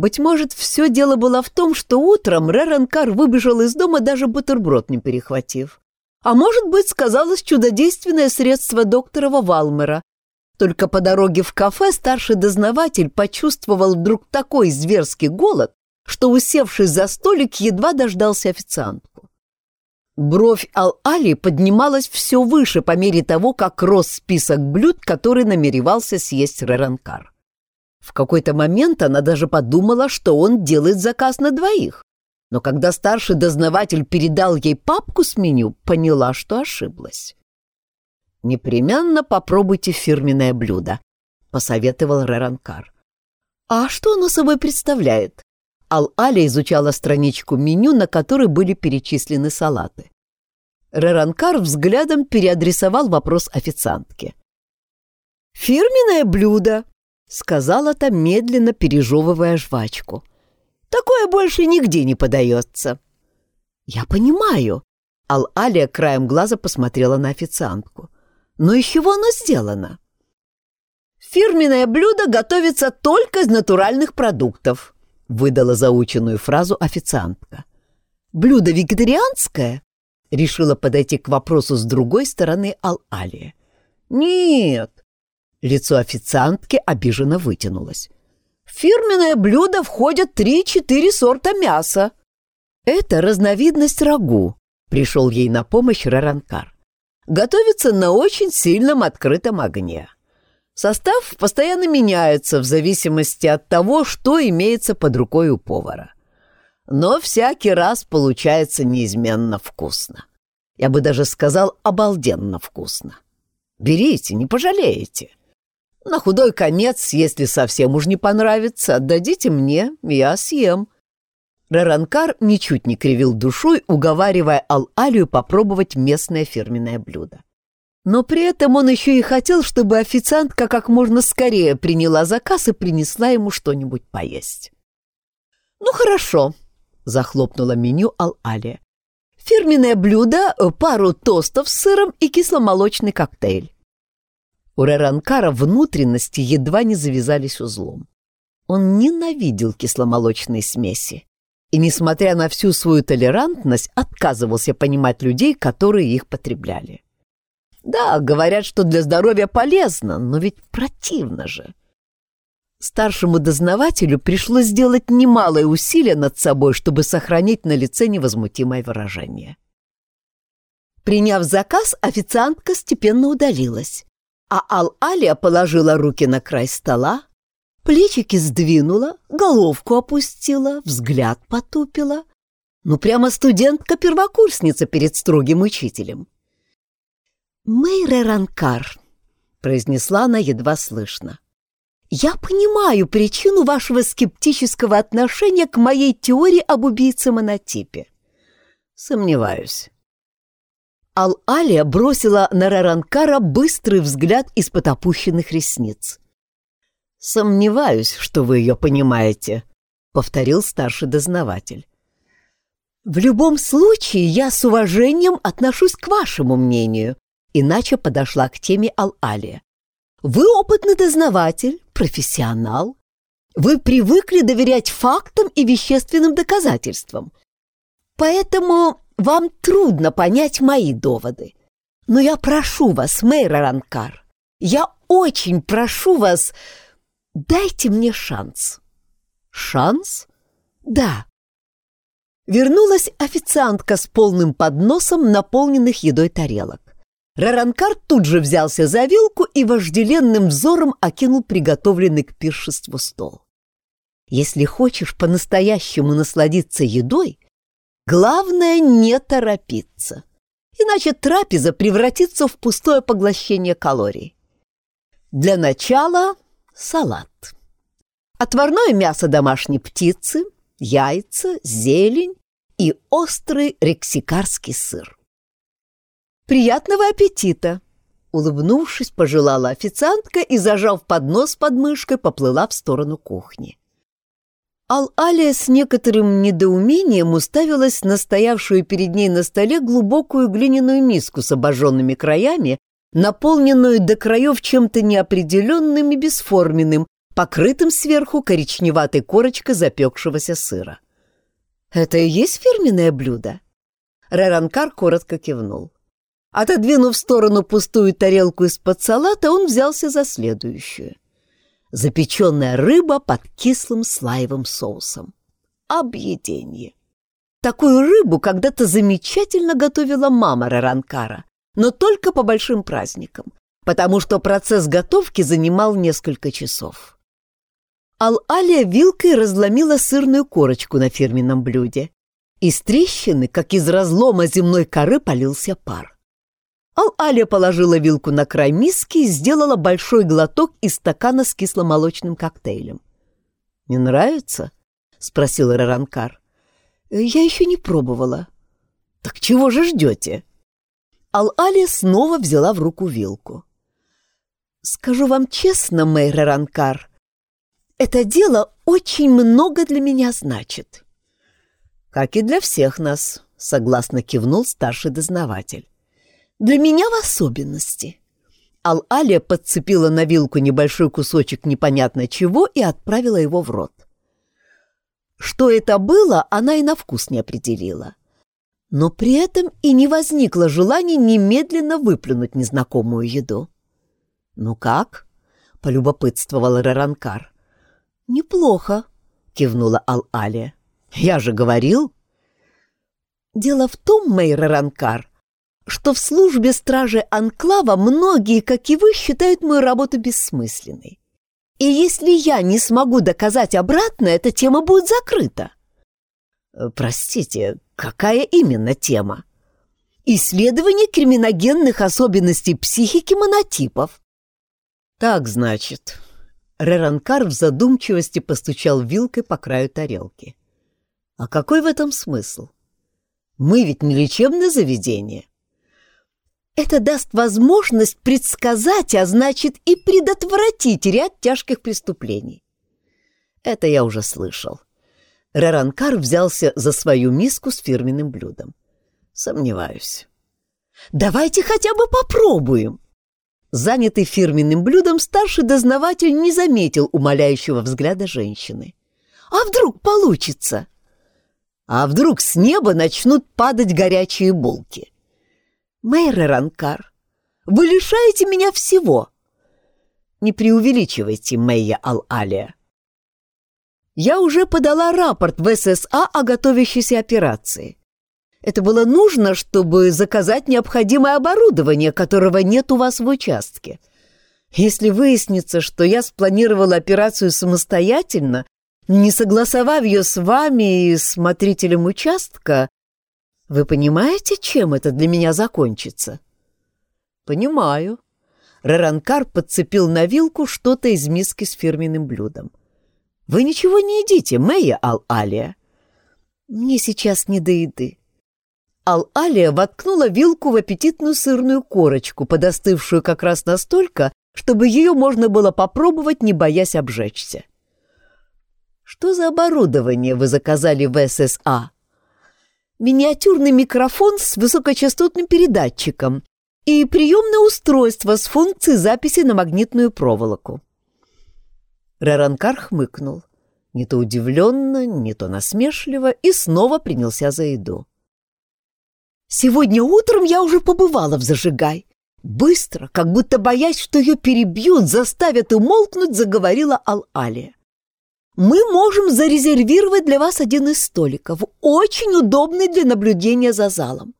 Быть может, все дело было в том, что утром Реренкар выбежал из дома, даже бутерброд не перехватив. А может быть, сказалось чудодейственное средство докторова Валмера. Только по дороге в кафе старший дознаватель почувствовал вдруг такой зверский голод, что, усевшись за столик, едва дождался официантку. Бровь Ал-Али поднималась все выше по мере того, как рос список блюд, который намеревался съесть Реранкар. В какой-то момент она даже подумала, что он делает заказ на двоих. Но когда старший дознаватель передал ей папку с меню, поняла, что ошиблась. «Непременно попробуйте фирменное блюдо», — посоветовал Реранкар. «А что оно собой представляет?» Ал-Аля изучала страничку меню, на которой были перечислены салаты. Реранкар взглядом переадресовал вопрос официантке. «Фирменное блюдо», — сказала та, медленно пережевывая жвачку. «Такое больше нигде не подается». «Я понимаю», — Ал-Алия краем глаза посмотрела на официантку. «Но из чего оно сделано?» «Фирменное блюдо готовится только из натуральных продуктов», выдала заученную фразу официантка. «Блюдо вегетарианское?» — решила подойти к вопросу с другой стороны Ал-Алия. «Нет!» — лицо официантки обиженно вытянулось. «В фирменное блюдо входят три-четыре сорта мяса». «Это разновидность рагу», — пришел ей на помощь Раранкар. «Готовится на очень сильном открытом огне. Состав постоянно меняется в зависимости от того, что имеется под рукой у повара. Но всякий раз получается неизменно вкусно. Я бы даже сказал, обалденно вкусно. Берите, не пожалеете. На худой конец, если совсем уж не понравится, отдадите мне, я съем. Раранкар ничуть не кривил душой, уговаривая Ал-Алию попробовать местное фирменное блюдо. Но при этом он еще и хотел, чтобы официантка как можно скорее приняла заказ и принесла ему что-нибудь поесть. «Ну хорошо», — захлопнула меню Ал-Алия. «Фирменное блюдо, пару тостов с сыром и кисломолочный коктейль». У Реранкара внутренности едва не завязались узлом. Он ненавидел кисломолочные смеси и, несмотря на всю свою толерантность, отказывался понимать людей, которые их потребляли. Да, говорят, что для здоровья полезно, но ведь противно же. Старшему дознавателю пришлось сделать немалое усилие над собой, чтобы сохранить на лице невозмутимое выражение. Приняв заказ, официантка степенно удалилась, а Ал-Алия положила руки на край стола, плечики сдвинула, головку опустила, взгляд потупила. Ну, прямо студентка-первокурсница перед строгим учителем. «Мэйре Ранкар», — произнесла она едва слышно. «Я понимаю причину вашего скептического отношения к моей теории об убийце-монотипе». «Сомневаюсь». Ал-Алия бросила на Раранкара быстрый взгляд из-под опущенных ресниц. «Сомневаюсь, что вы ее понимаете», — повторил старший дознаватель. «В любом случае, я с уважением отношусь к вашему мнению», иначе подошла к теме Ал-Алия. «Вы опытный дознаватель, профессионал. Вы привыкли доверять фактам и вещественным доказательствам. Поэтому вам трудно понять мои доводы. Но я прошу вас, Мэйра Ранкар, я очень прошу вас, дайте мне шанс». «Шанс?» «Да». Вернулась официантка с полным подносом наполненных едой тарелок. Раранкар тут же взялся за вилку и вожделенным взором окинул приготовленный к пиршеству стол. Если хочешь по-настоящему насладиться едой, главное не торопиться, иначе трапеза превратится в пустое поглощение калорий. Для начала салат. Отварное мясо домашней птицы, яйца, зелень и острый рексикарский сыр. «Приятного аппетита!» Улыбнувшись, пожелала официантка и, зажав поднос под мышкой, поплыла в сторону кухни. Ал-Алия с некоторым недоумением уставилась на стоявшую перед ней на столе глубокую глиняную миску с обожженными краями, наполненную до краев чем-то неопределенным и бесформенным, покрытым сверху коричневатой корочкой запекшегося сыра. «Это и есть фирменное блюдо?» Реранкар коротко кивнул. Отодвинув в сторону пустую тарелку из-под салата, он взялся за следующую. Запеченная рыба под кислым слаевым соусом. Объеденье. Такую рыбу когда-то замечательно готовила мама Реранкара, но только по большим праздникам, потому что процесс готовки занимал несколько часов. Ал-Алия вилкой разломила сырную корочку на фирменном блюде. Из трещины, как из разлома земной коры, полился пар. Ал-Аля положила вилку на край миски и сделала большой глоток из стакана с кисломолочным коктейлем. «Не нравится?» — спросил Раранкар. «Я еще не пробовала». «Так чего же ждете?» Ал-Аля снова взяла в руку вилку. «Скажу вам честно, мэй Раранкар, это дело очень много для меня значит». «Как и для всех нас», — согласно кивнул старший дознаватель. Для меня в особенности. Ал-Алия подцепила на вилку небольшой кусочек непонятно чего и отправила его в рот. Что это было, она и на вкус не определила. Но при этом и не возникло желания немедленно выплюнуть незнакомую еду. «Ну как?» — полюбопытствовал Раранкар. «Неплохо», — кивнула Ал-Алия. «Я же говорил». «Дело в том, Мейр Раранкар, что в службе стражи Анклава многие, как и вы, считают мою работу бессмысленной. И если я не смогу доказать обратное, эта тема будет закрыта. Э, простите, какая именно тема? Исследование криминогенных особенностей психики монотипов. Так, значит. Реранкар в задумчивости постучал вилкой по краю тарелки. А какой в этом смысл? Мы ведь не лечебное заведение. Это даст возможность предсказать, а значит и предотвратить ряд тяжких преступлений. Это я уже слышал. Раранкар взялся за свою миску с фирменным блюдом. Сомневаюсь. Давайте хотя бы попробуем. Занятый фирменным блюдом, старший дознаватель не заметил умоляющего взгляда женщины. А вдруг получится? А вдруг с неба начнут падать горячие булки? Мэйр Ранкар, вы лишаете меня всего. Не преувеличивайте, Мэйя Ал-Алия. Я уже подала рапорт в ССА о готовящейся операции. Это было нужно, чтобы заказать необходимое оборудование, которого нет у вас в участке. Если выяснится, что я спланировала операцию самостоятельно, не согласовав ее с вами и смотрителем участка, вы понимаете, чем это для меня закончится? Понимаю. Раранкар подцепил на вилку что-то из миски с фирменным блюдом. Вы ничего не едите, Мэя Ал-Алия. Мне сейчас не до еды. Ал-Алия воткнула вилку в аппетитную сырную корочку, подостывшую как раз настолько, чтобы ее можно было попробовать, не боясь обжечься. «Что за оборудование вы заказали в ССА?» Миниатюрный микрофон с высокочастотным передатчиком и приемное устройство с функцией записи на магнитную проволоку. Раранкар хмыкнул, не то удивленно, не то насмешливо, и снова принялся за еду. «Сегодня утром я уже побывала в Зажигай. Быстро, как будто боясь, что ее перебьют, заставят умолкнуть, заговорила Ал-Алия мы можем зарезервировать для вас один из столиков, очень удобный для наблюдения за залом.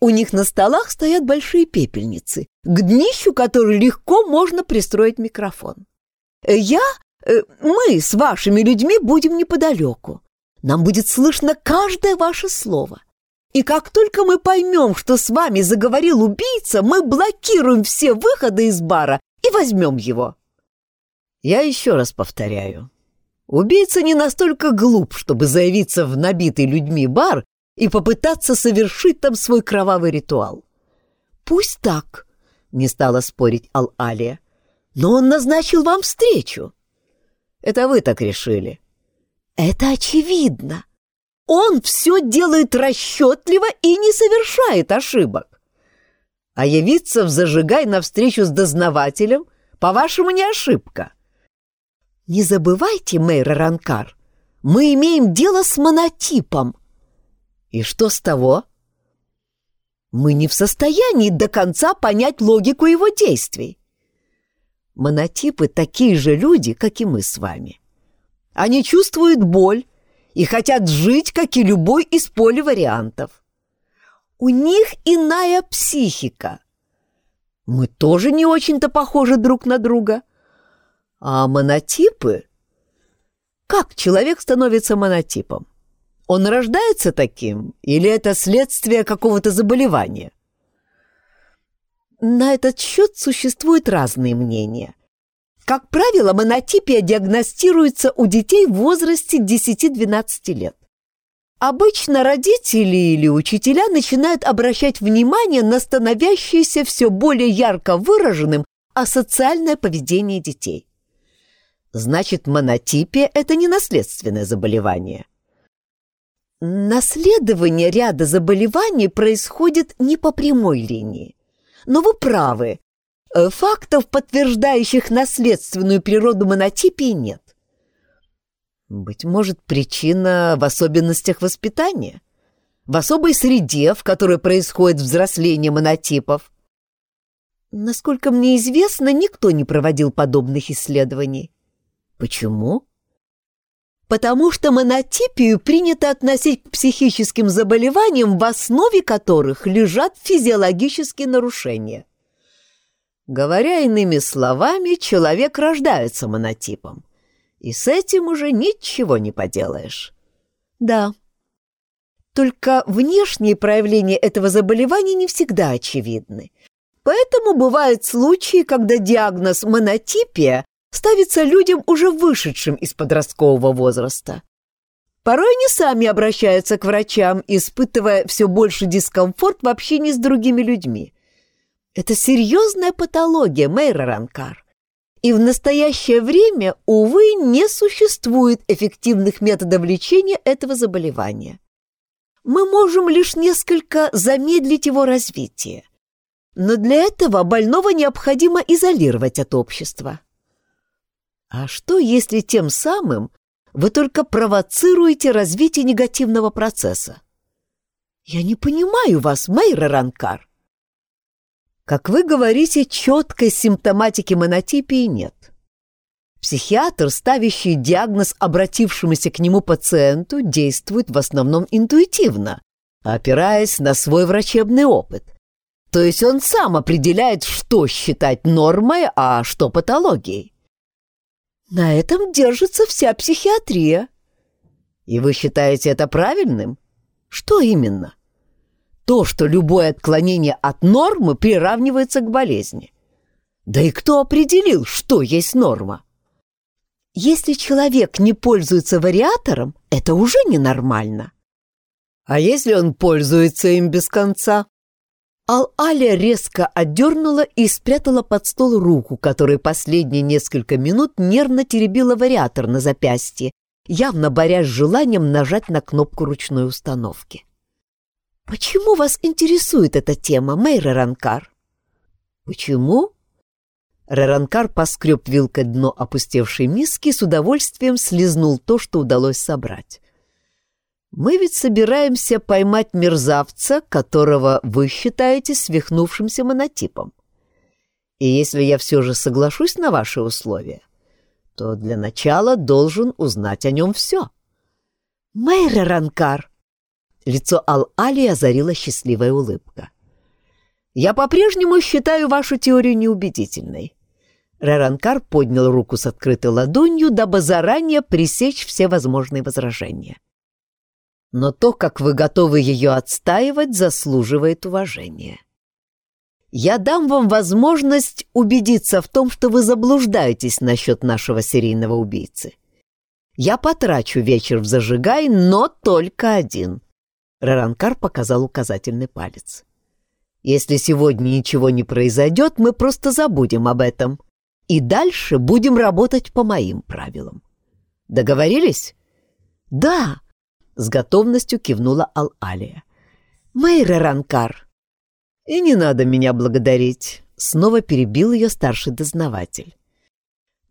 У них на столах стоят большие пепельницы, к днищу которой легко можно пристроить микрофон. Я, э, мы с вашими людьми будем неподалеку. Нам будет слышно каждое ваше слово. И как только мы поймем, что с вами заговорил убийца, мы блокируем все выходы из бара и возьмем его. Я еще раз повторяю, Убийца не настолько глуп, чтобы заявиться в набитый людьми бар и попытаться совершить там свой кровавый ритуал. «Пусть так», — не стала спорить Ал-Алия, — «но он назначил вам встречу». «Это вы так решили». «Это очевидно. Он все делает расчетливо и не совершает ошибок. А явиться в зажигай навстречу с дознавателем, по-вашему, не ошибка?» Не забывайте, мэр Ранкар, мы имеем дело с монотипом. И что с того? Мы не в состоянии до конца понять логику его действий. Монотипы такие же люди, как и мы с вами. Они чувствуют боль и хотят жить, как и любой из поливариантов. У них иная психика. Мы тоже не очень-то похожи друг на друга. А монотипы как человек становится монотипом? Он рождается таким или это следствие какого-то заболевания? На этот счет существуют разные мнения. Как правило, монотипия диагностируется у детей в возрасте 10-12 лет. Обычно родители или учителя начинают обращать внимание на становящееся все более ярко выраженным асоциальное поведение детей. Значит, монотипия – это не наследственное заболевание. Наследование ряда заболеваний происходит не по прямой линии. Но вы правы. Э, фактов, подтверждающих наследственную природу монотипии, нет. Быть может, причина в особенностях воспитания? В особой среде, в которой происходит взросление монотипов? Насколько мне известно, никто не проводил подобных исследований. Почему? Потому что монотипию принято относить к психическим заболеваниям, в основе которых лежат физиологические нарушения. Говоря иными словами, человек рождается монотипом, и с этим уже ничего не поделаешь. Да, только внешние проявления этого заболевания не всегда очевидны. Поэтому бывают случаи, когда диагноз монотипия ставится людям, уже вышедшим из подросткового возраста. Порой они сами обращаются к врачам, испытывая все больше дискомфорт в общении с другими людьми. Это серьезная патология, Мэйра Ранкар. И в настоящее время, увы, не существует эффективных методов лечения этого заболевания. Мы можем лишь несколько замедлить его развитие. Но для этого больного необходимо изолировать от общества. А что, если тем самым вы только провоцируете развитие негативного процесса? Я не понимаю вас, Майра Ранкар. Как вы говорите, четкой симптоматики монотипии нет. Психиатр, ставящий диагноз обратившемуся к нему пациенту, действует в основном интуитивно, опираясь на свой врачебный опыт. То есть он сам определяет, что считать нормой, а что патологией. На этом держится вся психиатрия. И вы считаете это правильным? Что именно? То, что любое отклонение от нормы приравнивается к болезни. Да и кто определил, что есть норма? Если человек не пользуется вариатором, это уже ненормально. А если он пользуется им без конца? Ал-Аля резко отдернула и спрятала под стол руку, которой последние несколько минут нервно теребила вариатор на запястье, явно борясь с желанием нажать на кнопку ручной установки. «Почему вас интересует эта тема, Мэйра Ранкар?» «Почему?» Раранкар поскреб вилкой дно опустевшей миски и с удовольствием слезнул то, что удалось собрать. Мы ведь собираемся поймать мерзавца, которого вы считаете свихнувшимся монотипом. И если я все же соглашусь на ваши условия, то для начала должен узнать о нем все. Мэйра Ранкар! Лицо Ал-Али озарила счастливая улыбка. Я по-прежнему считаю вашу теорию неубедительной. Раранкар поднял руку с открытой ладонью, дабы заранее пресечь все возможные возражения но то, как вы готовы ее отстаивать, заслуживает уважения. Я дам вам возможность убедиться в том, что вы заблуждаетесь насчет нашего серийного убийцы. Я потрачу вечер в зажигай, но только один. Раранкар показал указательный палец. Если сегодня ничего не произойдет, мы просто забудем об этом. И дальше будем работать по моим правилам. Договорились? Да, с готовностью кивнула Ал-Алия. «Мэйра Ранкар!» «И не надо меня благодарить», — снова перебил ее старший дознаватель.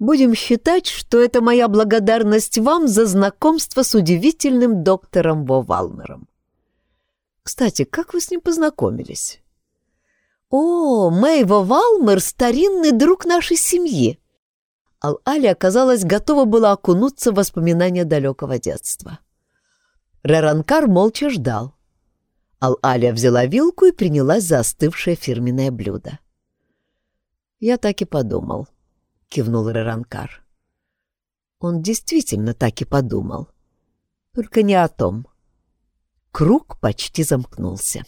Будем считать, что это моя благодарность вам за знакомство с удивительным доктором Во Валмером. Кстати, как вы с ним познакомились? О, Мэй Во Валмер — старинный друг нашей семьи. Ал-Али оказалась готова была окунуться в воспоминания далекого детства. Реранкар молча ждал. Ал-Аля взяла вилку и принялась за остывшее фирменное блюдо. «Я так и подумал», — кивнул Реранкар. Он действительно так и подумал. Только не о том. Круг почти замкнулся.